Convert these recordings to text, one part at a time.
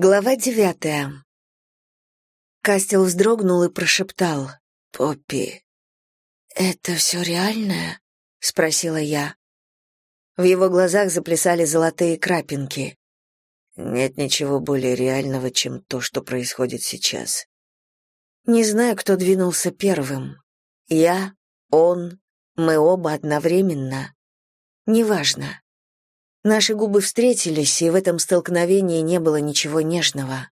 Глава девятая. Кастел вздрогнул и прошептал. «Поппи, это все реальное?» — спросила я. В его глазах заплясали золотые крапинки. Нет ничего более реального, чем то, что происходит сейчас. Не знаю, кто двинулся первым. Я, он, мы оба одновременно. Неважно. Наши губы встретились, и в этом столкновении не было ничего нежного.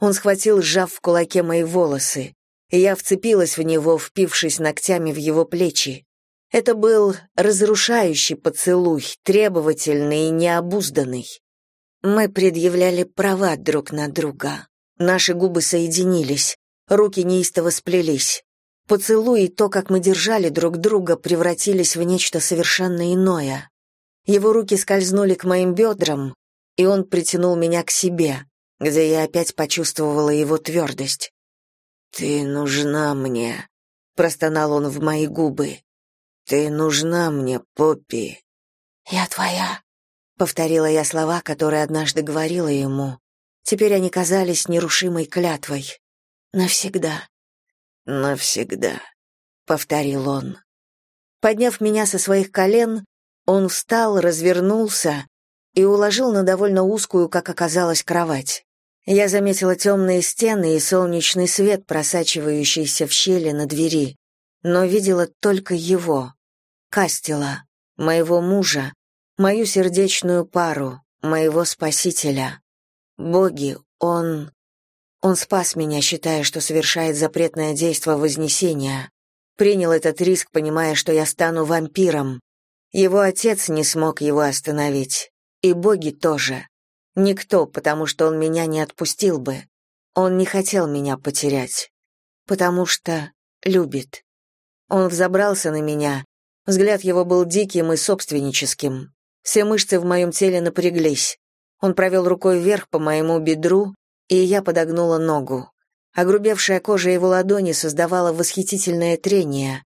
Он схватил, сжав в кулаке мои волосы, и я вцепилась в него, впившись ногтями в его плечи. Это был разрушающий поцелуй, требовательный и необузданный. Мы предъявляли права друг на друга. Наши губы соединились, руки неистово сплелись. Поцелуй и то, как мы держали друг друга, превратились в нечто совершенно иное. Его руки скользнули к моим бедрам, и он притянул меня к себе, где я опять почувствовала его твердость. «Ты нужна мне», — простонал он в мои губы. «Ты нужна мне, Поппи». «Я твоя», — повторила я слова, которые однажды говорила ему. Теперь они казались нерушимой клятвой. «Навсегда». «Навсегда», — повторил он. Подняв меня со своих колен, он встал, развернулся и уложил на довольно узкую, как оказалось, кровать. Я заметила темные стены и солнечный свет, просачивающийся в щели на двери, но видела только его, Кастела, моего мужа, мою сердечную пару, моего спасителя. Боги, он... Он спас меня, считая, что совершает запретное действо Вознесения. Принял этот риск, понимая, что я стану вампиром, его отец не смог его остановить. И боги тоже. Никто, потому что он меня не отпустил бы. Он не хотел меня потерять. Потому что любит. Он взобрался на меня. Взгляд его был диким и собственническим. Все мышцы в моем теле напряглись. Он провел рукой вверх по моему бедру, и я подогнула ногу. Огрубевшая кожа его ладони создавала восхитительное трение.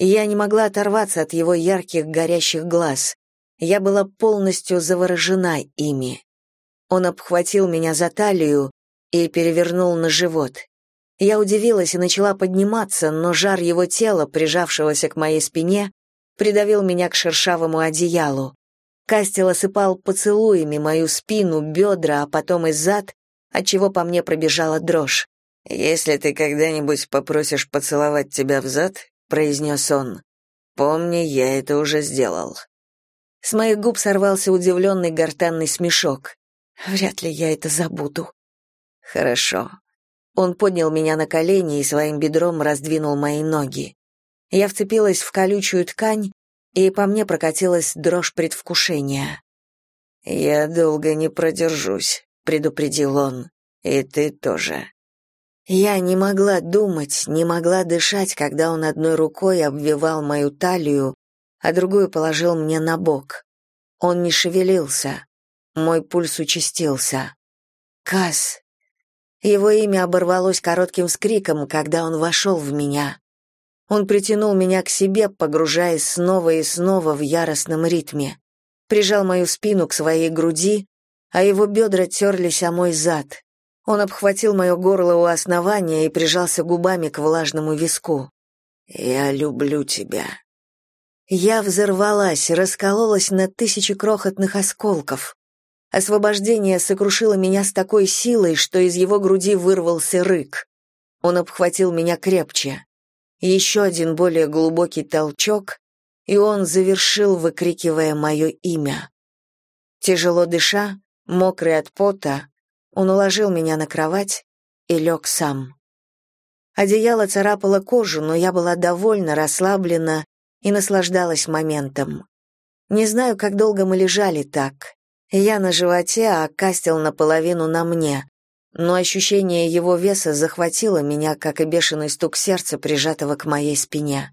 Я не могла оторваться от его ярких горящих глаз. Я была полностью заворожена ими. Он обхватил меня за талию и перевернул на живот. Я удивилась и начала подниматься, но жар его тела, прижавшегося к моей спине, придавил меня к шершавому одеялу. Кастел осыпал поцелуями мою спину, бедра, а потом и зад, отчего по мне пробежала дрожь. «Если ты когда-нибудь попросишь поцеловать тебя в зад, произнес он. Помни, я это уже сделал. С моих губ сорвался удивленный гортанный смешок. Вряд ли я это забуду. Хорошо. Он поднял меня на колени и своим бедром раздвинул мои ноги. Я вцепилась в колючую ткань, и по мне прокатилась дрожь предвкушения. «Я долго не продержусь», — предупредил он. «И ты тоже». Я не могла думать, не могла дышать, когда он одной рукой обвивал мою талию, а другую положил мне на бок. Он не шевелился. Мой пульс участился. Кас. Его имя оборвалось коротким скриком, когда он вошел в меня. Он притянул меня к себе, погружаясь снова и снова в яростном ритме. Прижал мою спину к своей груди, а его бедра терлись о мой зад. Он обхватил мое горло у основания и прижался губами к влажному виску. «Я люблю тебя». Я взорвалась, раскололась на тысячи крохотных осколков. Освобождение сокрушило меня с такой силой, что из его груди вырвался рык. Он обхватил меня крепче. Еще один более глубокий толчок, и он завершил, выкрикивая мое имя. Тяжело дыша, мокрый от пота, он уложил меня на кровать и лег сам. Одеяло царапало кожу, но я была довольно расслаблена и наслаждалась моментом. Не знаю, как долго мы лежали так. Я на животе, а Кастел наполовину на мне. Но ощущение его веса захватило меня, как и бешеный стук сердца, прижатого к моей спине.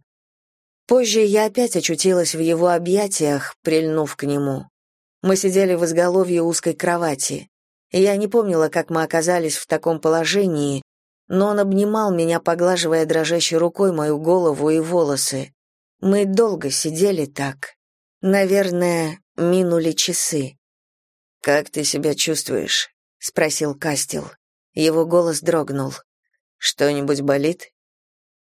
Позже я опять очутилась в его объятиях, прильнув к нему. Мы сидели в изголовье узкой кровати. Я не помнила, как мы оказались в таком положении, но он обнимал меня, поглаживая дрожащей рукой мою голову и волосы. Мы долго сидели так. Наверное, минули часы. «Как ты себя чувствуешь?» — спросил Кастел. Его голос дрогнул. Что-нибудь болит?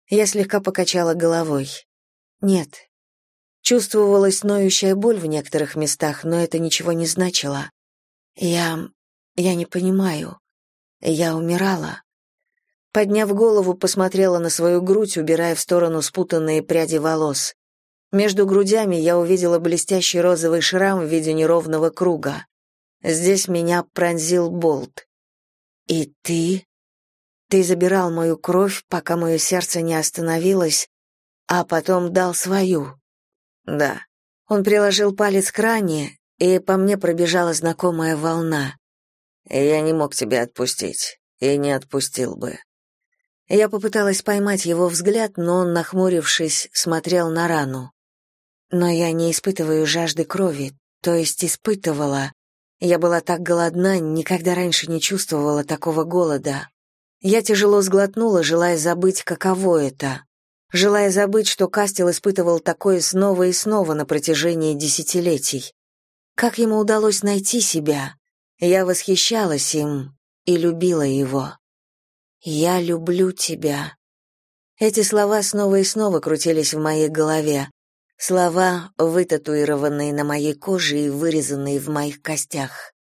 Я слегка покачала головой. Нет. Чувствовалась ноющая боль в некоторых местах, но это ничего не значило. Я... я не понимаю. Я умирала. Подняв голову, посмотрела на свою грудь, убирая в сторону спутанные пряди волос. Между грудями я увидела блестящий розовый шрам в виде неровного круга. Здесь меня пронзил болт. «И ты?» «Ты забирал мою кровь, пока мое сердце не остановилось, а потом дал свою». «Да». Он приложил палец к ране, и по мне пробежала знакомая волна. «Я не мог тебя отпустить, и не отпустил бы». Я попыталась поймать его взгляд, но он, нахмурившись, смотрел на рану. Но я не испытываю жажды крови, то есть испытывала. Я была так голодна, никогда раньше не чувствовала такого голода. Я тяжело сглотнула, желая забыть, каково это. Желая забыть, что Кастел испытывал такое снова и снова на протяжении десятилетий. Как ему удалось найти себя? Я восхищалась им и любила его. «Я люблю тебя». Эти слова снова и снова крутились в моей голове. Слова, вытатуированные на моей коже и вырезанные в моих костях.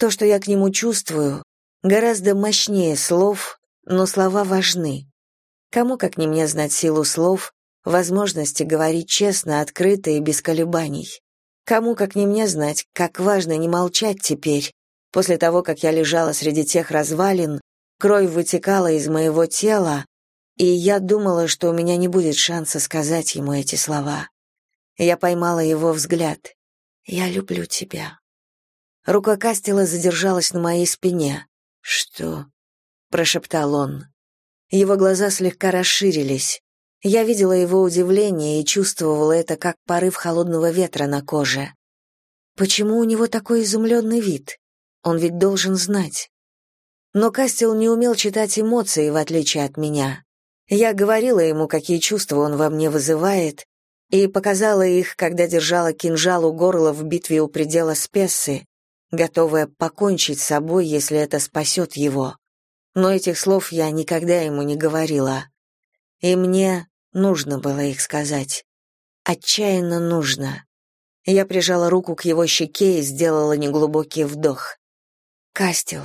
То, что я к нему чувствую, гораздо мощнее слов, но слова важны. Кому, как не мне, знать силу слов, возможности говорить честно, открыто и без колебаний? Кому, как не мне, знать, как важно не молчать теперь, после того, как я лежала среди тех развалин, Кровь вытекала из моего тела, и я думала, что у меня не будет шанса сказать ему эти слова. Я поймала его взгляд. «Я люблю тебя». Рука Кастела задержалась на моей спине. «Что?» — прошептал он. Его глаза слегка расширились. Я видела его удивление и чувствовала это как порыв холодного ветра на коже. Почему у него такой изумленный вид? Он ведь должен знать. Но Кастел не умел читать эмоции, в отличие от меня. Я говорила ему, какие чувства он во мне вызывает, и показала их, когда держала кинжал у горла в битве у предела Спессы, готовая покончить с собой, если это спасет его. Но этих слов я никогда ему не говорила. И мне нужно было их сказать. Отчаянно нужно. Я прижала руку к его щеке и сделала неглубокий вдох. «Кастел,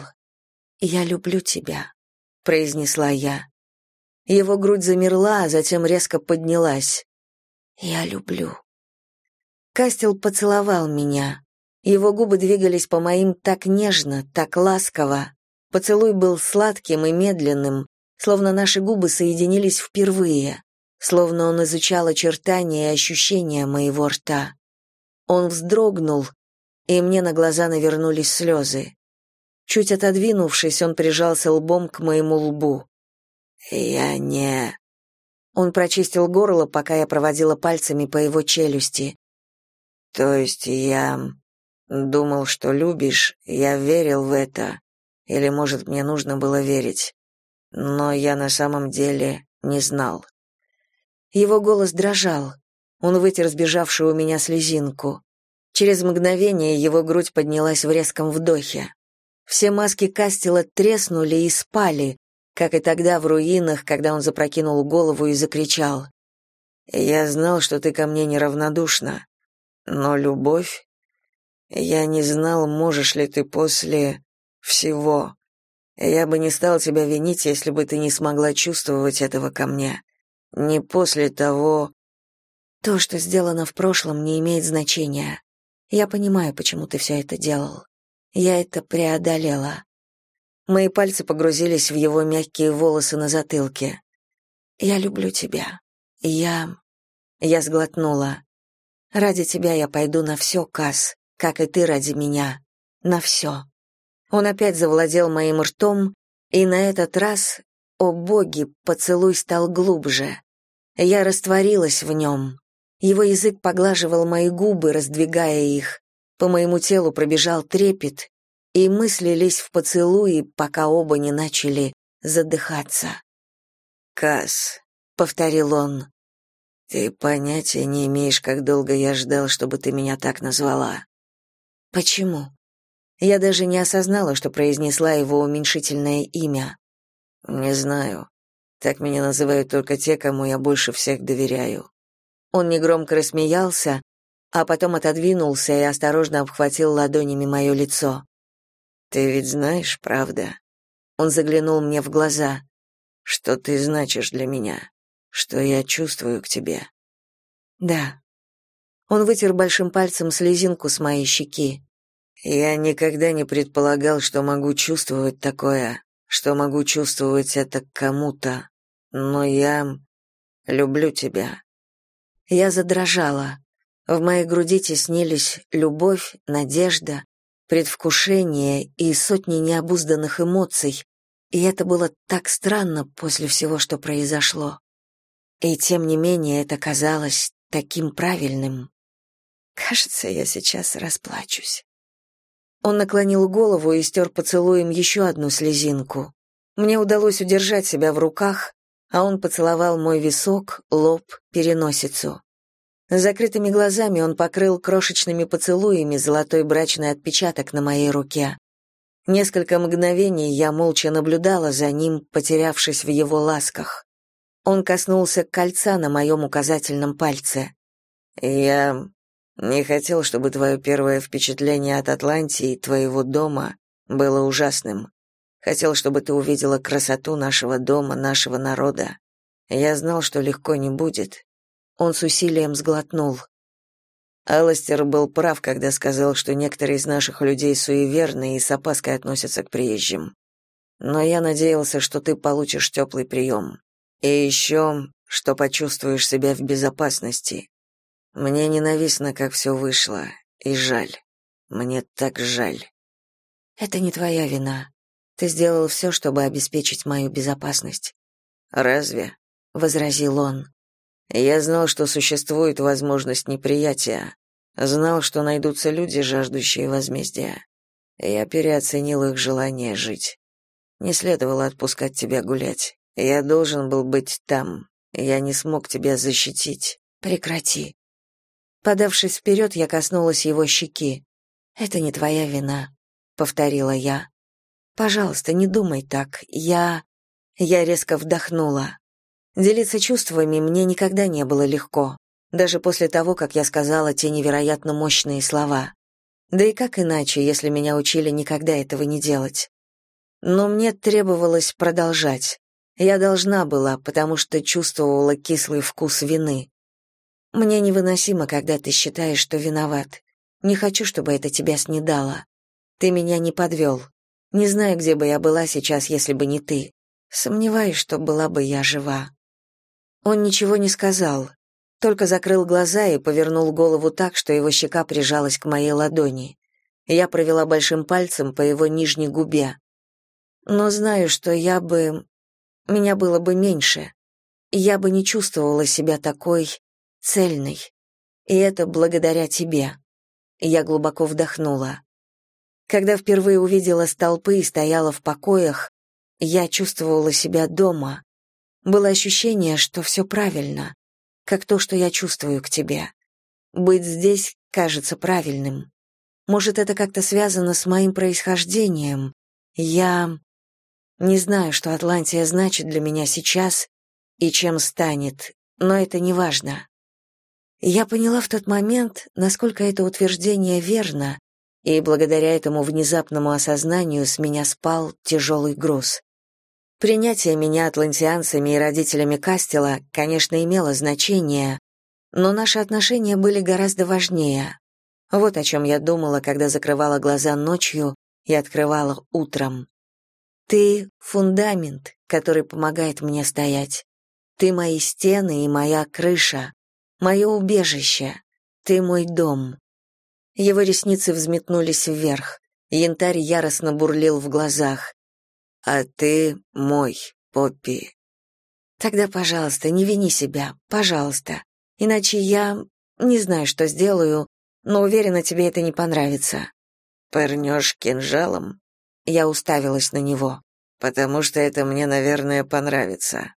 «Я люблю тебя», — произнесла я. Его грудь замерла, а затем резко поднялась. «Я люблю». Кастел поцеловал меня. Его губы двигались по моим так нежно, так ласково. Поцелуй был сладким и медленным, словно наши губы соединились впервые, словно он изучал очертания и ощущения моего рта. Он вздрогнул, и мне на глаза навернулись слезы. Чуть отодвинувшись, он прижался лбом к моему лбу. «Я не...» Он прочистил горло, пока я проводила пальцами по его челюсти. «То есть я думал, что любишь, я верил в это, или, может, мне нужно было верить, но я на самом деле не знал». Его голос дрожал. Он вытер сбежавшую у меня слезинку. Через мгновение его грудь поднялась в резком вдохе. Все маски Кастела треснули и спали, как и тогда в руинах, когда он запрокинул голову и закричал. «Я знал, что ты ко мне неравнодушна, но любовь... Я не знал, можешь ли ты после всего. Я бы не стал тебя винить, если бы ты не смогла чувствовать этого ко мне. Не после того... То, что сделано в прошлом, не имеет значения. Я понимаю, почему ты все это делал. Я это преодолела. Мои пальцы погрузились в его мягкие волосы на затылке. «Я люблю тебя. Я...» Я сглотнула. «Ради тебя я пойду на все, Кас, как и ты ради меня. На все». Он опять завладел моим ртом, и на этот раз, о боги, поцелуй стал глубже. Я растворилась в нем. Его язык поглаживал мои губы, раздвигая их. По моему телу пробежал трепет, и мы слились в поцелуи, пока оба не начали задыхаться. «Касс», — повторил он, — «ты понятия не имеешь, как долго я ждал, чтобы ты меня так назвала». «Почему?» Я даже не осознала, что произнесла его уменьшительное имя. «Не знаю. Так меня называют только те, кому я больше всех доверяю». Он негромко рассмеялся, а потом отодвинулся и осторожно обхватил ладонями мое лицо. «Ты ведь знаешь, правда?» Он заглянул мне в глаза. «Что ты значишь для меня? Что я чувствую к тебе?» «Да». Он вытер большим пальцем слезинку с моей щеки. «Я никогда не предполагал, что могу чувствовать такое, что могу чувствовать это кому-то, но я люблю тебя». Я задрожала. В моей груди теснились любовь, надежда, предвкушение и сотни необузданных эмоций, и это было так странно после всего, что произошло. И тем не менее это казалось таким правильным. Кажется, я сейчас расплачусь. Он наклонил голову и стер поцелуем еще одну слезинку. Мне удалось удержать себя в руках, а он поцеловал мой висок, лоб, переносицу. С закрытыми глазами он покрыл крошечными поцелуями золотой брачный отпечаток на моей руке. Несколько мгновений я молча наблюдала за ним, потерявшись в его ласках. Он коснулся кольца на моем указательном пальце. «Я не хотел, чтобы твое первое впечатление от Атлантии, твоего дома, было ужасным. Хотел, чтобы ты увидела красоту нашего дома, нашего народа. Я знал, что легко не будет, он с усилием сглотнул. Аластер был прав, когда сказал, что некоторые из наших людей суеверны и с опаской относятся к приезжим. Но я надеялся, что ты получишь теплый прием. И еще, что почувствуешь себя в безопасности. Мне ненавистно, как все вышло, и жаль. Мне так жаль. Это не твоя вина. Ты сделал все, чтобы обеспечить мою безопасность. Разве? возразил он. Я знал, что существует возможность неприятия, знал, что найдутся люди, жаждущие возмездия. Я переоценил их желание жить. Не следовало отпускать тебя гулять. Я должен был быть там. Я не смог тебя защитить. Прекрати. Подавшись вперед, я коснулась его щеки. Это не твоя вина, повторила я. Пожалуйста, не думай так. Я я резко вдохнула. Делиться чувствами мне никогда не было легко, даже после того, как я сказала те невероятно мощные слова. Да и как иначе, если меня учили никогда этого не делать? Но мне требовалось продолжать. Я должна была, потому что чувствовала кислый вкус вины. Мне невыносимо, когда ты считаешь, что виноват. Не хочу, чтобы это тебя снедало. Ты меня не подвел. Не знаю, где бы я была сейчас, если бы не ты. Сомневаюсь, что была бы я жива. Он ничего не сказал, только закрыл глаза и повернул голову так, что его щека прижалась к моей ладони. Я провела большим пальцем по его нижней губе. Но знаю, что я бы... Меня было бы меньше. Я бы не чувствовала себя такой цельной. И это благодаря тебе. Я глубоко вдохнула. Когда впервые увидела столпы и стояла в покоях, я чувствовала себя дома, было ощущение, что все правильно, как то, что я чувствую к тебе. Быть здесь кажется правильным. Может, это как-то связано с моим происхождением. Я не знаю, что Атлантия значит для меня сейчас и чем станет, но это не важно. Я поняла в тот момент, насколько это утверждение верно, и благодаря этому внезапному осознанию с меня спал тяжелый груз. Принятие меня атлантианцами и родителями Кастела, конечно, имело значение, но наши отношения были гораздо важнее. Вот о чем я думала, когда закрывала глаза ночью и открывала утром. Ты — фундамент, который помогает мне стоять. Ты — мои стены и моя крыша, мое убежище. Ты — мой дом. Его ресницы взметнулись вверх. Янтарь яростно бурлил в глазах. А ты мой, Поппи. Тогда, пожалуйста, не вини себя, пожалуйста. Иначе я не знаю, что сделаю, но уверена, тебе это не понравится. Пырнешь кинжалом? Я уставилась на него. Потому что это мне, наверное, понравится.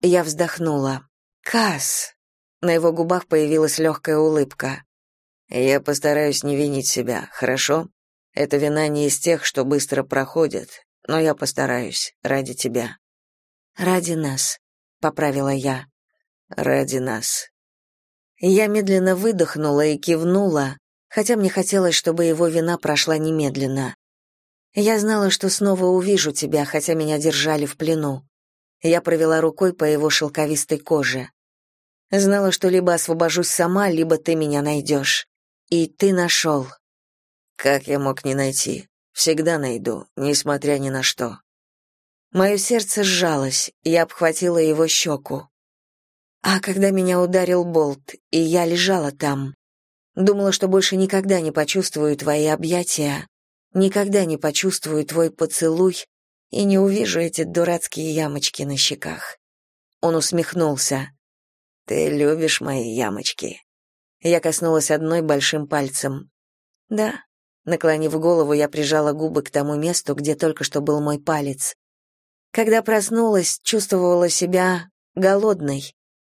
Я вздохнула. Кас. На его губах появилась легкая улыбка. Я постараюсь не винить себя, хорошо? Эта вина не из тех, что быстро проходят, но я постараюсь ради тебя. Ради нас, поправила я. Ради нас. Я медленно выдохнула и кивнула, хотя мне хотелось, чтобы его вина прошла немедленно. Я знала, что снова увижу тебя, хотя меня держали в плену. Я провела рукой по его шелковистой коже. Знала, что либо освобожусь сама, либо ты меня найдешь. И ты нашел. Как я мог не найти? Всегда найду, несмотря ни на что. Мое сердце сжалось, я обхватила его щеку. А когда меня ударил болт, и я лежала там, думала, что больше никогда не почувствую твои объятия, никогда не почувствую твой поцелуй и не увижу эти дурацкие ямочки на щеках. Он усмехнулся. Ты любишь мои ямочки. Я коснулась одной большим пальцем. Да. Наклонив голову, я прижала губы к тому месту, где только что был мой палец. Когда проснулась, чувствовала себя голодной.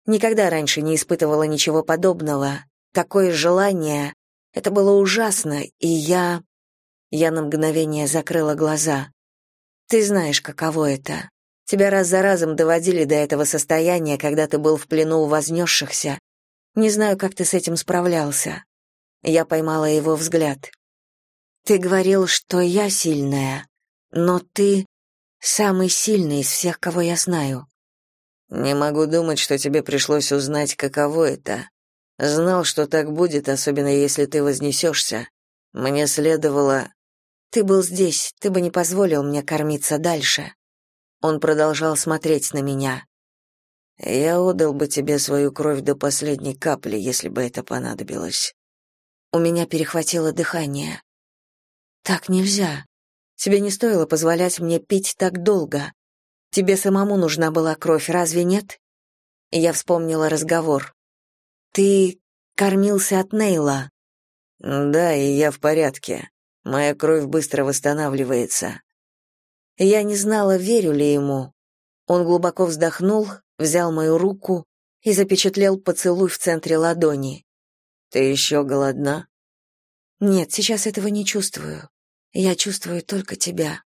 Никогда раньше не испытывала ничего подобного. Такое желание. Это было ужасно, и я... Я на мгновение закрыла глаза. Ты знаешь, каково это. Тебя раз за разом доводили до этого состояния, когда ты был в плену у вознесшихся. Не знаю, как ты с этим справлялся. Я поймала его взгляд. Ты говорил, что я сильная, но ты самый сильный из всех, кого я знаю. Не могу думать, что тебе пришлось узнать, каково это. Знал, что так будет, особенно если ты вознесешься. Мне следовало... Ты был здесь, ты бы не позволил мне кормиться дальше. Он продолжал смотреть на меня. Я отдал бы тебе свою кровь до последней капли, если бы это понадобилось. У меня перехватило дыхание. Так нельзя. Тебе не стоило позволять мне пить так долго. Тебе самому нужна была кровь, разве нет? Я вспомнила разговор. Ты кормился от Нейла. Да, и я в порядке. Моя кровь быстро восстанавливается. Я не знала, верю ли ему. Он глубоко вздохнул, взял мою руку и запечатлел поцелуй в центре ладони. Ты еще голодна? Нет, сейчас этого не чувствую. Я чувствую только тебя.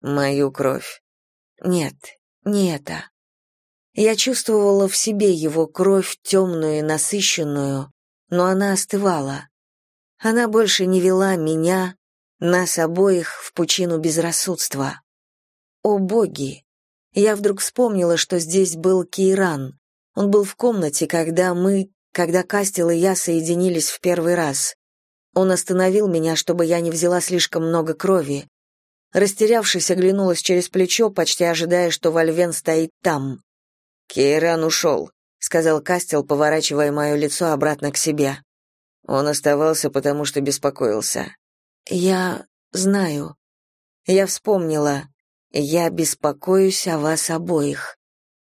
Мою кровь. Нет, не это. Я чувствовала в себе его кровь, темную и насыщенную, но она остывала. Она больше не вела меня, нас обоих в пучину безрассудства. О боги! Я вдруг вспомнила, что здесь был Кейран. Он был в комнате, когда мы, когда Кастел и я соединились в первый раз. Он остановил меня, чтобы я не взяла слишком много крови. Растерявшись, оглянулась через плечо, почти ожидая, что Вальвен стоит там. «Кейран ушел», — сказал Кастел, поворачивая мое лицо обратно к себе. Он оставался, потому что беспокоился. Я знаю. Я вспомнила. Я беспокоюсь о вас обоих.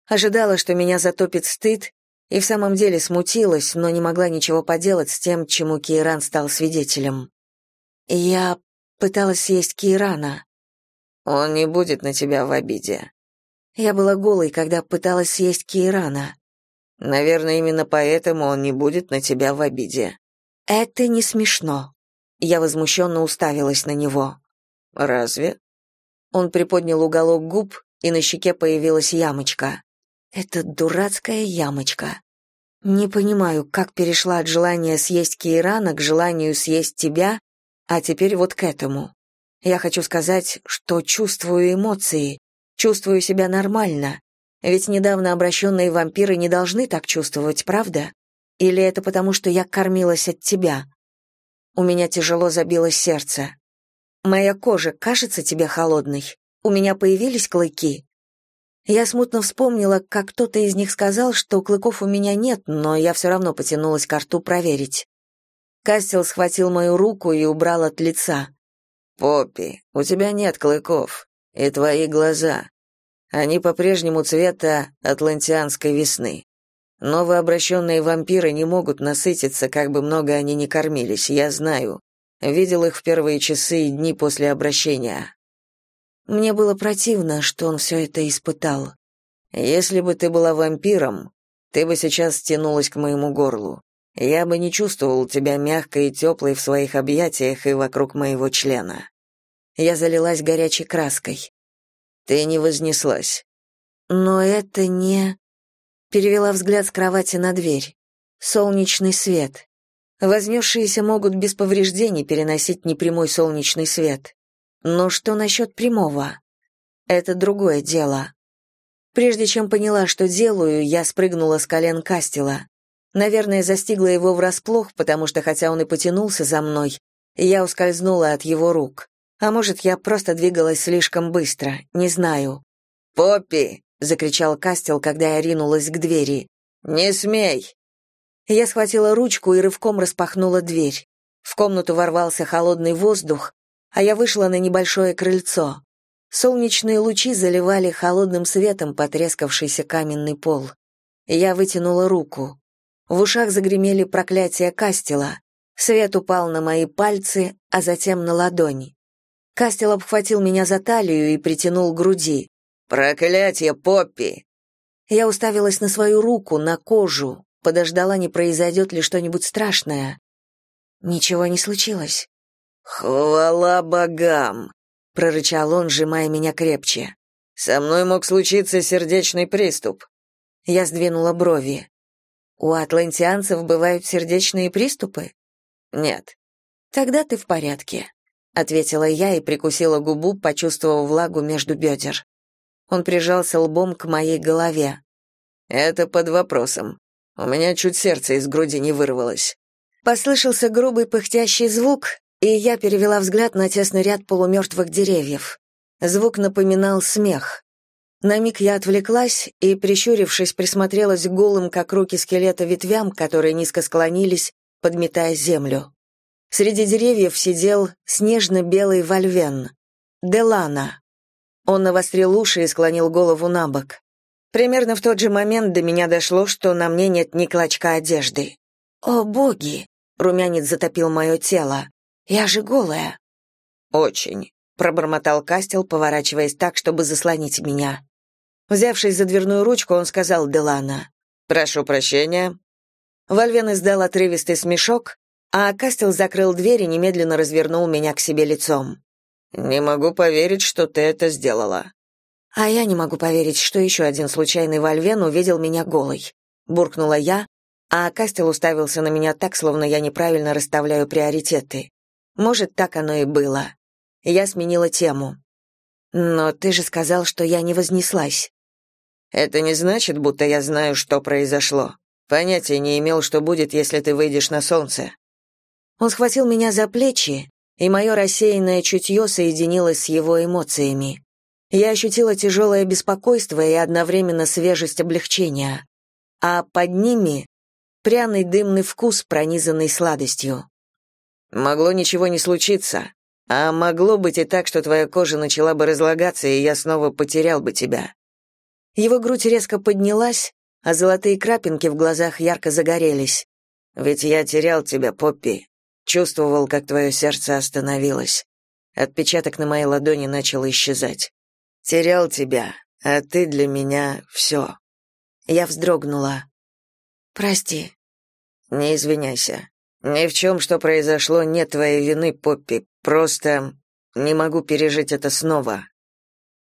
Ожидала, что меня затопит стыд, и в самом деле смутилась, но не могла ничего поделать с тем, чему Кейран стал свидетелем. Я пыталась съесть Кейрана. Он не будет на тебя в обиде. Я была голой, когда пыталась съесть Кейрана. Наверное, именно поэтому он не будет на тебя в обиде. Это не смешно. Я возмущенно уставилась на него. Разве? Он приподнял уголок губ, и на щеке появилась ямочка. Это дурацкая ямочка. Не понимаю, как перешла от желания съесть Кейрана к желанию съесть тебя, а теперь вот к этому. Я хочу сказать, что чувствую эмоции, чувствую себя нормально. Ведь недавно обращенные вампиры не должны так чувствовать, правда? Или это потому, что я кормилась от тебя? У меня тяжело забилось сердце. Моя кожа кажется тебе холодной? У меня появились клыки? Я смутно вспомнила, как кто-то из них сказал, что клыков у меня нет, но я все равно потянулась к рту проверить. Кастел схватил мою руку и убрал от лица. «Поппи, у тебя нет клыков. И твои глаза. Они по-прежнему цвета атлантианской весны. Новообращенные вампиры не могут насытиться, как бы много они ни кормились, я знаю. Видел их в первые часы и дни после обращения. Мне было противно, что он все это испытал. Если бы ты была вампиром, ты бы сейчас стянулась к моему горлу. я бы не чувствовал тебя мягкой и теплой в своих объятиях и вокруг моего члена. Я залилась горячей краской. Ты не вознеслась. Но это не... Перевела взгляд с кровати на дверь. Солнечный свет. Вознесшиеся могут без повреждений переносить непрямой солнечный свет. Но что насчет прямого? Это другое дело. Прежде чем поняла, что делаю, я спрыгнула с колен Кастела. Наверное, застигла его врасплох, потому что, хотя он и потянулся за мной, я ускользнула от его рук. А может, я просто двигалась слишком быстро, не знаю. «Поппи!» — закричал Кастел, когда я ринулась к двери. «Не смей!» Я схватила ручку и рывком распахнула дверь. В комнату ворвался холодный воздух, а я вышла на небольшое крыльцо. Солнечные лучи заливали холодным светом потрескавшийся каменный пол. Я вытянула руку. В ушах загремели проклятия Кастела. Свет упал на мои пальцы, а затем на ладони. Кастел обхватил меня за талию и притянул к груди. «Проклятие, Поппи!» Я уставилась на свою руку, на кожу, подождала, не произойдет ли что-нибудь страшное. Ничего не случилось. «Хвала богам!» — прорычал он, сжимая меня крепче. «Со мной мог случиться сердечный приступ». Я сдвинула брови. У атлантианцев бывают сердечные приступы? Нет. Тогда ты в порядке, ответила я и прикусила губу, почувствовав влагу между бедер. Он прижался лбом к моей голове. Это под вопросом. У меня чуть сердце из груди не вырвалось. Послышался грубый пыхтящий звук, и я перевела взгляд на тесный ряд полумертвых деревьев. Звук напоминал смех. На миг я отвлеклась и, прищурившись, присмотрелась к голым, как руки скелета, ветвям, которые низко склонились, подметая землю. Среди деревьев сидел снежно-белый вольвен. Делана. Он навострил уши и склонил голову на бок. Примерно в тот же момент до меня дошло, что на мне нет ни клочка одежды. «О, боги!» — румянец затопил мое тело. «Я же голая!» «Очень», — пробормотал Кастел, поворачиваясь так, чтобы заслонить меня. Взявшись за дверную ручку, он сказал Делана. «Прошу прощения». Вальвен издал отрывистый смешок, а Кастел закрыл дверь и немедленно развернул меня к себе лицом. «Не могу поверить, что ты это сделала». «А я не могу поверить, что еще один случайный Вальвен увидел меня голой», — буркнула я, а Кастел уставился на меня так, словно я неправильно расставляю приоритеты. Может, так оно и было. Я сменила тему. «Но ты же сказал, что я не вознеслась». Это не значит, будто я знаю, что произошло. Понятия не имел, что будет, если ты выйдешь на солнце. Он схватил меня за плечи, и мое рассеянное чутье соединилось с его эмоциями. Я ощутила тяжелое беспокойство и одновременно свежесть облегчения, а под ними — пряный дымный вкус, пронизанный сладостью. Могло ничего не случиться, а могло быть и так, что твоя кожа начала бы разлагаться, и я снова потерял бы тебя. Его грудь резко поднялась, а золотые крапинки в глазах ярко загорелись. «Ведь я терял тебя, Поппи. Чувствовал, как твое сердце остановилось. Отпечаток на моей ладони начал исчезать. Терял тебя, а ты для меня все». Я вздрогнула. «Прости». «Не извиняйся. Ни в чем, что произошло, нет твоей вины, Поппи. Просто не могу пережить это снова».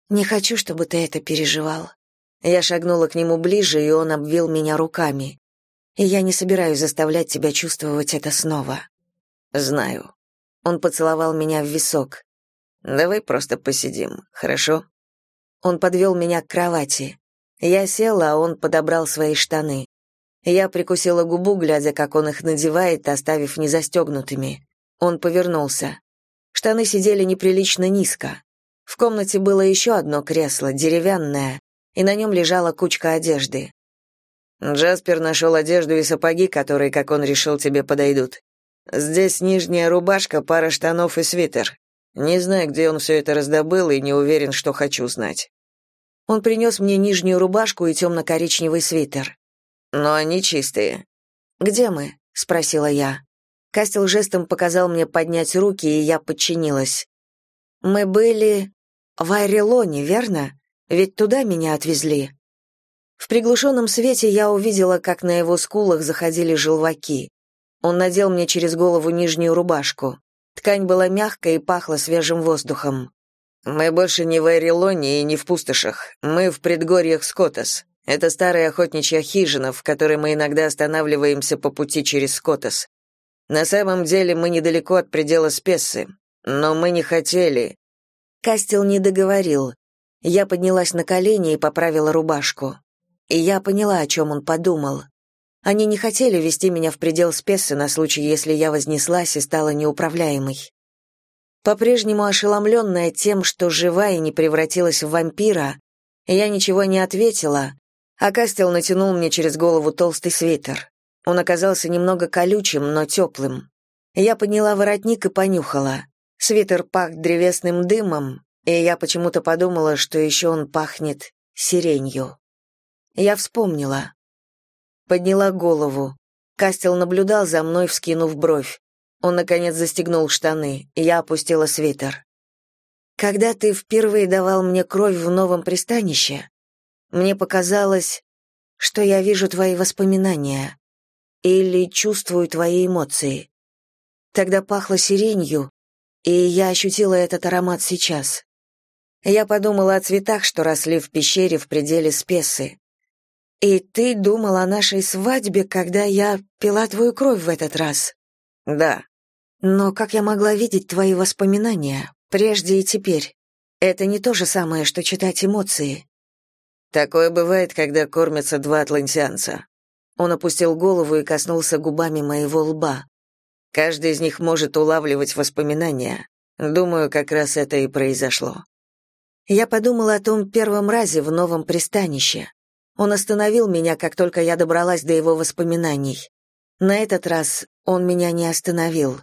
«Не хочу, чтобы ты это переживал», я шагнула к нему ближе, и он обвил меня руками. И я не собираюсь заставлять тебя чувствовать это снова. Знаю. Он поцеловал меня в висок. Давай просто посидим, хорошо? Он подвел меня к кровати. Я села, а он подобрал свои штаны. Я прикусила губу, глядя, как он их надевает, оставив незастегнутыми. Он повернулся. Штаны сидели неприлично низко. В комнате было еще одно кресло, деревянное, и на нем лежала кучка одежды. Джаспер нашел одежду и сапоги, которые, как он решил, тебе подойдут. Здесь нижняя рубашка, пара штанов и свитер. Не знаю, где он все это раздобыл, и не уверен, что хочу знать. Он принес мне нижнюю рубашку и темно-коричневый свитер. Но они чистые. «Где мы?» — спросила я. Кастел жестом показал мне поднять руки, и я подчинилась. «Мы были в Айрелоне, верно?» Ведь туда меня отвезли. В приглушенном свете я увидела, как на его скулах заходили желваки. Он надел мне через голову нижнюю рубашку. Ткань была мягкая и пахла свежим воздухом. «Мы больше не в Эрилоне и не в пустошах. Мы в предгорьях Скотас. Это старая охотничья хижина, в которой мы иногда останавливаемся по пути через Скотас. На самом деле мы недалеко от предела Спессы, но мы не хотели». Кастел не договорил. Я поднялась на колени и поправила рубашку. И я поняла, о чем он подумал. Они не хотели вести меня в предел Спессы на случай, если я вознеслась и стала неуправляемой. По-прежнему ошеломленная тем, что жива и не превратилась в вампира, я ничего не ответила, а Кастел натянул мне через голову толстый свитер. Он оказался немного колючим, но теплым. Я подняла воротник и понюхала. Свитер пах древесным дымом, и я почему-то подумала, что еще он пахнет сиренью. Я вспомнила. Подняла голову. Кастел наблюдал за мной, вскинув бровь. Он, наконец, застегнул штаны, и я опустила свитер. «Когда ты впервые давал мне кровь в новом пристанище, мне показалось, что я вижу твои воспоминания или чувствую твои эмоции. Тогда пахло сиренью, и я ощутила этот аромат сейчас. Я подумала о цветах, что росли в пещере в пределе Спесы. И ты думал о нашей свадьбе, когда я пила твою кровь в этот раз? Да. Но как я могла видеть твои воспоминания, прежде и теперь? Это не то же самое, что читать эмоции. Такое бывает, когда кормятся два атлантианца. Он опустил голову и коснулся губами моего лба. Каждый из них может улавливать воспоминания. Думаю, как раз это и произошло. Я подумала о том первом разе в новом пристанище. Он остановил меня, как только я добралась до его воспоминаний. На этот раз он меня не остановил.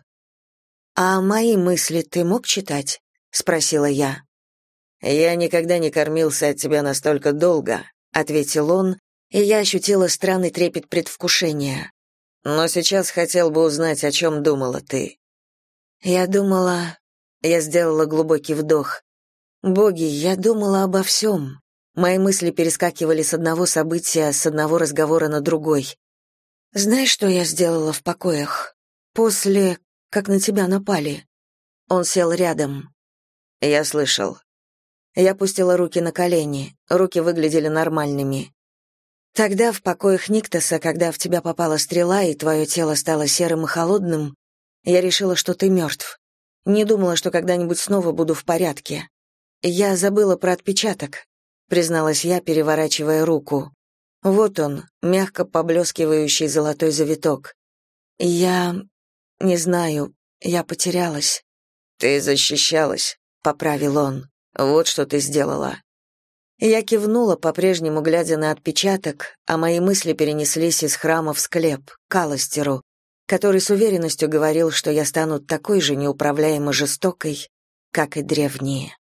«А мои мысли ты мог читать?» — спросила я. «Я никогда не кормился от тебя настолько долго», — ответил он, и я ощутила странный трепет предвкушения. «Но сейчас хотел бы узнать, о чем думала ты». «Я думала...» Я сделала глубокий вдох. «Боги, я думала обо всем». Мои мысли перескакивали с одного события, с одного разговора на другой. «Знаешь, что я сделала в покоях? После как на тебя напали. Он сел рядом. Я слышал. Я пустила руки на колени. Руки выглядели нормальными. Тогда в покоях Никтоса, когда в тебя попала стрела и твое тело стало серым и холодным, я решила, что ты мертв. Не думала, что когда-нибудь снова буду в порядке. Я забыла про отпечаток, призналась я, переворачивая руку. Вот он, мягко поблескивающий золотой завиток. Я не знаю, я потерялась. Ты защищалась, поправил он. Вот что ты сделала. Я кивнула, по-прежнему глядя на отпечаток, а мои мысли перенеслись из храма в склеп, к Аластеру, который с уверенностью говорил, что я стану такой же неуправляемо жестокой, как и древние.